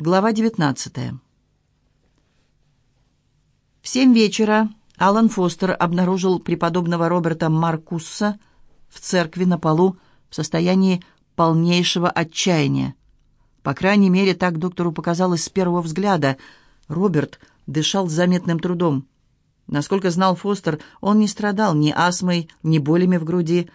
Глава 19. В семь вечера Алан Фостер обнаружил преподобного Роберта Маркусса в церкви на полу в состоянии полнейшего отчаяния. По крайней мере, так доктору показалось с первого взгляда. Роберт дышал с заметным трудом. Насколько знал Фостер, он не страдал ни астмой, ни болями в груди,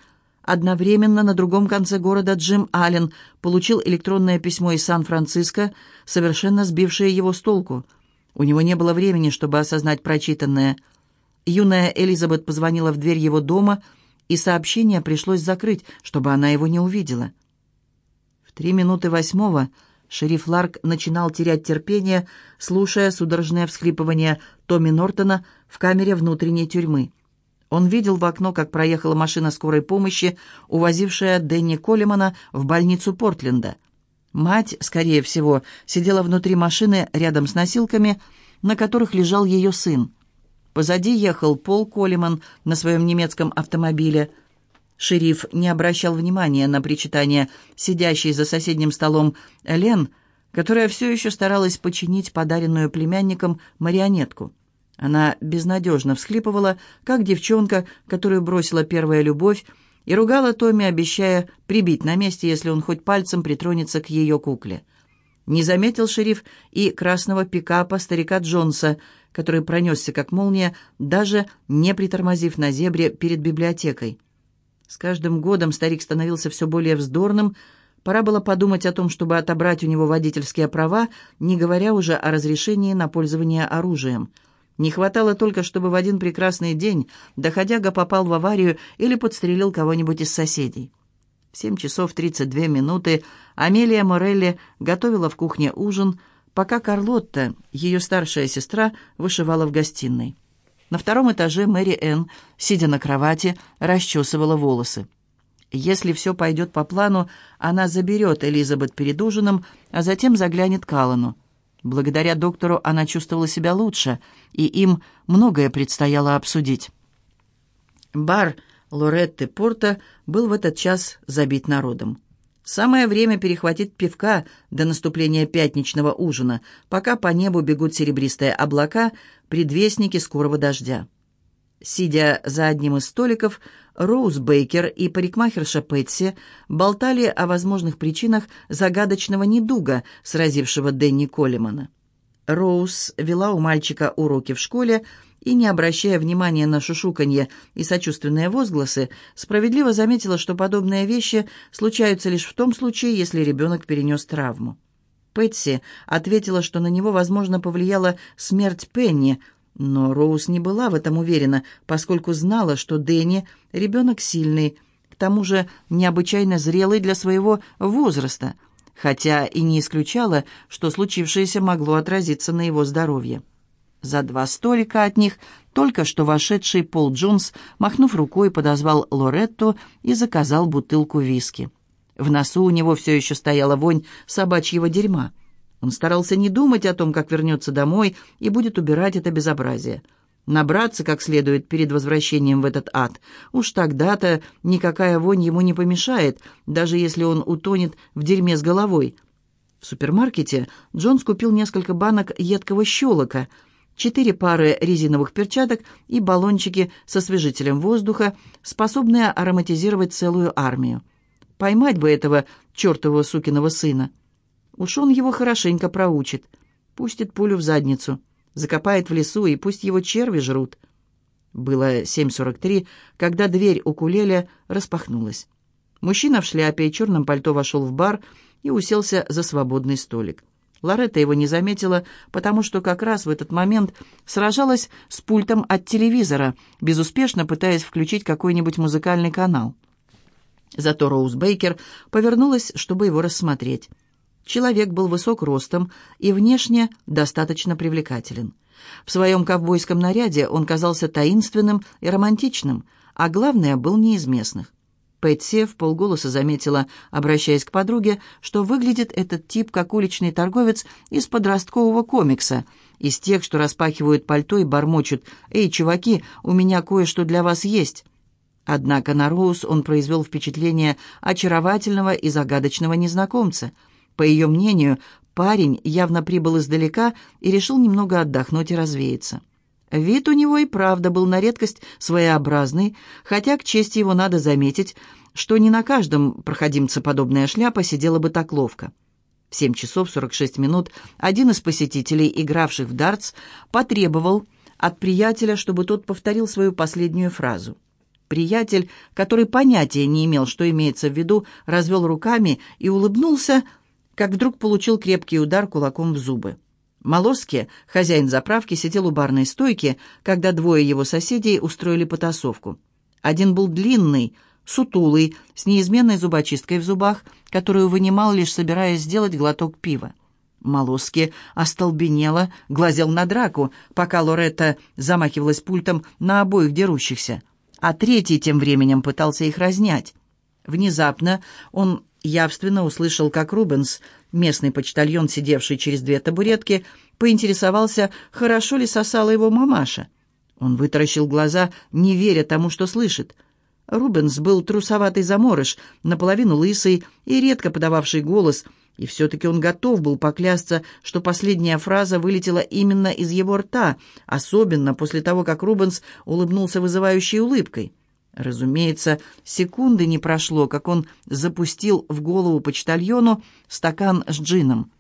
Одновременно на другом конце города Джим Аллен получил электронное письмо из Сан-Франциско, совершенно сбившее его с толку. У него не было времени, чтобы осознать прочитанное. Юная Элизабет позвонила в дверь его дома, и сообщение пришлось закрыть, чтобы она его не увидела. В три минуты восьмого шериф Ларк начинал терять терпение, слушая судорожное всхлипывание Томми Нортона в камере внутренней тюрьмы. Он видел в окно, как проехала машина скорой помощи, увозившая Дэнни Коллимана в больницу Портленда. Мать, скорее всего, сидела внутри машины рядом с носилками, на которых лежал ее сын. Позади ехал Пол Коллиман на своем немецком автомобиле. Шериф не обращал внимания на причитание сидящей за соседним столом Лен, которая все еще старалась починить подаренную племянником марионетку. Она безнадежно всхлипывала, как девчонка, которую бросила первая любовь, и ругала Томми, обещая прибить на месте, если он хоть пальцем притронется к ее кукле. Не заметил шериф и красного пикапа старика Джонса, который пронесся как молния, даже не притормозив на зебре перед библиотекой. С каждым годом старик становился все более вздорным, Пора было подумать о том, чтобы отобрать у него водительские права, не говоря уже о разрешении на пользование оружием – не хватало только, чтобы в один прекрасный день доходяга попал в аварию или подстрелил кого-нибудь из соседей. В семь часов тридцать две минуты Амелия Морелли готовила в кухне ужин, пока Карлотта, ее старшая сестра, вышивала в гостиной. На втором этаже Мэри Энн, сидя на кровати, расчесывала волосы. Если все пойдет по плану, она заберет Элизабет перед ужином, а затем заглянет к Аллану. Благодаря доктору она чувствовала себя лучше, и им многое предстояло обсудить. Бар Лоретты Порта был в этот час забит народом. Самое время перехватить пивка до наступления пятничного ужина, пока по небу бегут серебристые облака, предвестники скорого дождя. Сидя за одним из столиков, Роуз Бейкер и парикмахерша Пэтси болтали о возможных причинах загадочного недуга, сразившего Дэнни Коллимана. Роуз вела у мальчика уроки в школе и, не обращая внимания на шушуканье и сочувственные возгласы, справедливо заметила, что подобные вещи случаются лишь в том случае, если ребенок перенес травму. Пэтси ответила, что на него, возможно, повлияла смерть Пенни – но Роуз не была в этом уверена, поскольку знала, что Дэнни – ребенок сильный, к тому же необычайно зрелый для своего возраста, хотя и не исключала, что случившееся могло отразиться на его здоровье. За два столика от них только что вошедший Пол Джонс, махнув рукой, подозвал Лоретту и заказал бутылку виски. В носу у него все еще стояла вонь собачьего дерьма – он старался не думать о том, как вернется домой и будет убирать это безобразие. Набраться как следует перед возвращением в этот ад. Уж тогда-то никакая вонь ему не помешает, даже если он утонет в дерьме с головой. В супермаркете Джонс купил несколько банок едкого щелока, четыре пары резиновых перчаток и баллончики со освежителем воздуха, способные ароматизировать целую армию. Поймать бы этого чертового сукиного сына. Уж он его хорошенько проучит. Пустит пулю в задницу, закопает в лесу, и пусть его черви жрут. Было 7.43, когда дверь укулеля распахнулась. Мужчина в шляпе и черном пальто вошел в бар и уселся за свободный столик. Лоретта его не заметила, потому что как раз в этот момент сражалась с пультом от телевизора, безуспешно пытаясь включить какой-нибудь музыкальный канал. Зато Роуз Бейкер повернулась, чтобы его рассмотреть. Человек был высок ростом и внешне достаточно привлекателен. В своем ковбойском наряде он казался таинственным и романтичным, а главное, был не из местных. Пэтси в полголоса заметила, обращаясь к подруге, что выглядит этот тип как уличный торговец из подросткового комикса, из тех, что распахивают пальто и бормочут «Эй, чуваки, у меня кое-что для вас есть». Однако на Роуз он произвел впечатление очаровательного и загадочного незнакомца – по ее мнению, Парень явно прибыл издалека и решил немного отдохнуть и развеяться. Вид у него и правда был на редкость своеобразный, хотя, к чести его надо заметить, что не на каждом проходимце подобная шляпа сидела бы так ловко. В 7 часов 46 минут один из посетителей, игравших в дартс, потребовал от приятеля, чтобы тот повторил свою последнюю фразу. Приятель, который понятия не имел, что имеется в виду, развел руками и улыбнулся, как вдруг получил крепкий удар кулаком в зубы. Молоски, хозяин заправки, сидел у барной стойки, когда двое его соседей устроили потасовку. Один был длинный, сутулый, с неизменной зубочисткой в зубах, которую вынимал, лишь собираясь сделать глоток пива. Молоски остолбенело, глазел на драку, пока Лоретта замахивалась пультом на обоих дерущихся, а третий тем временем пытался их разнять. Внезапно он явственно услышал, как Рубенс, местный почтальон, сидевший через две табуретки, поинтересовался, хорошо ли сосала его мамаша. Он вытаращил глаза, не веря тому, что слышит. Рубенс был трусоватый заморыш, наполовину лысый и редко подававший голос, и все-таки он готов был поклясться, что последняя фраза вылетела именно из его рта, особенно после того, как Рубенс улыбнулся вызывающей улыбкой. Разумеется, секунды не прошло, как он запустил в голову почтальону стакан с джином.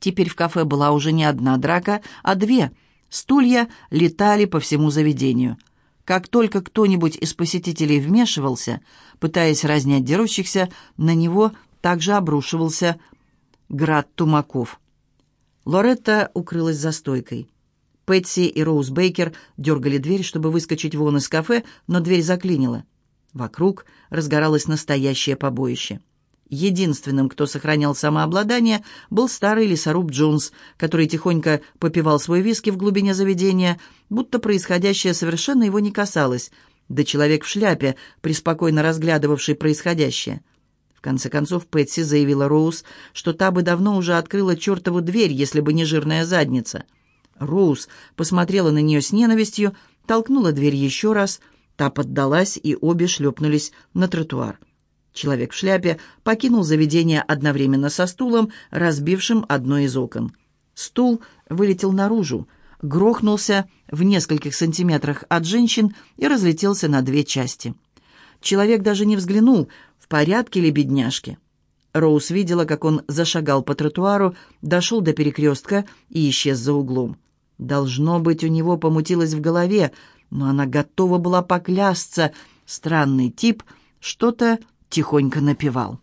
Теперь в кафе была уже не одна драка, а две. Стулья летали по всему заведению. Как только кто-нибудь из посетителей вмешивался, пытаясь разнять дерущихся, на него также обрушивался град тумаков. Лоретта укрылась за стойкой. Пэтси и Роуз Бейкер дергали дверь, чтобы выскочить вон из кафе, но дверь заклинила. Вокруг разгоралось настоящее побоище. Единственным, кто сохранял самообладание, был старый лесоруб Джонс, который тихонько попивал свой виски в глубине заведения, будто происходящее совершенно его не касалось, да человек в шляпе, преспокойно разглядывавший происходящее. В конце концов Пэтси заявила Роуз, что та бы давно уже открыла чертову дверь, если бы не жирная задница — Роуз посмотрела на нее с ненавистью, толкнула дверь еще раз, та поддалась, и обе шлепнулись на тротуар. Человек в шляпе покинул заведение одновременно со стулом, разбившим одно из окон. Стул вылетел наружу, грохнулся в нескольких сантиметрах от женщин и разлетелся на две части. Человек даже не взглянул, в порядке ли бедняжки. Роуз видела, как он зашагал по тротуару, дошел до перекрестка и исчез за углом. Должно быть, у него помутилось в голове, но она готова была поклясться. Странный тип что-то тихонько напевал.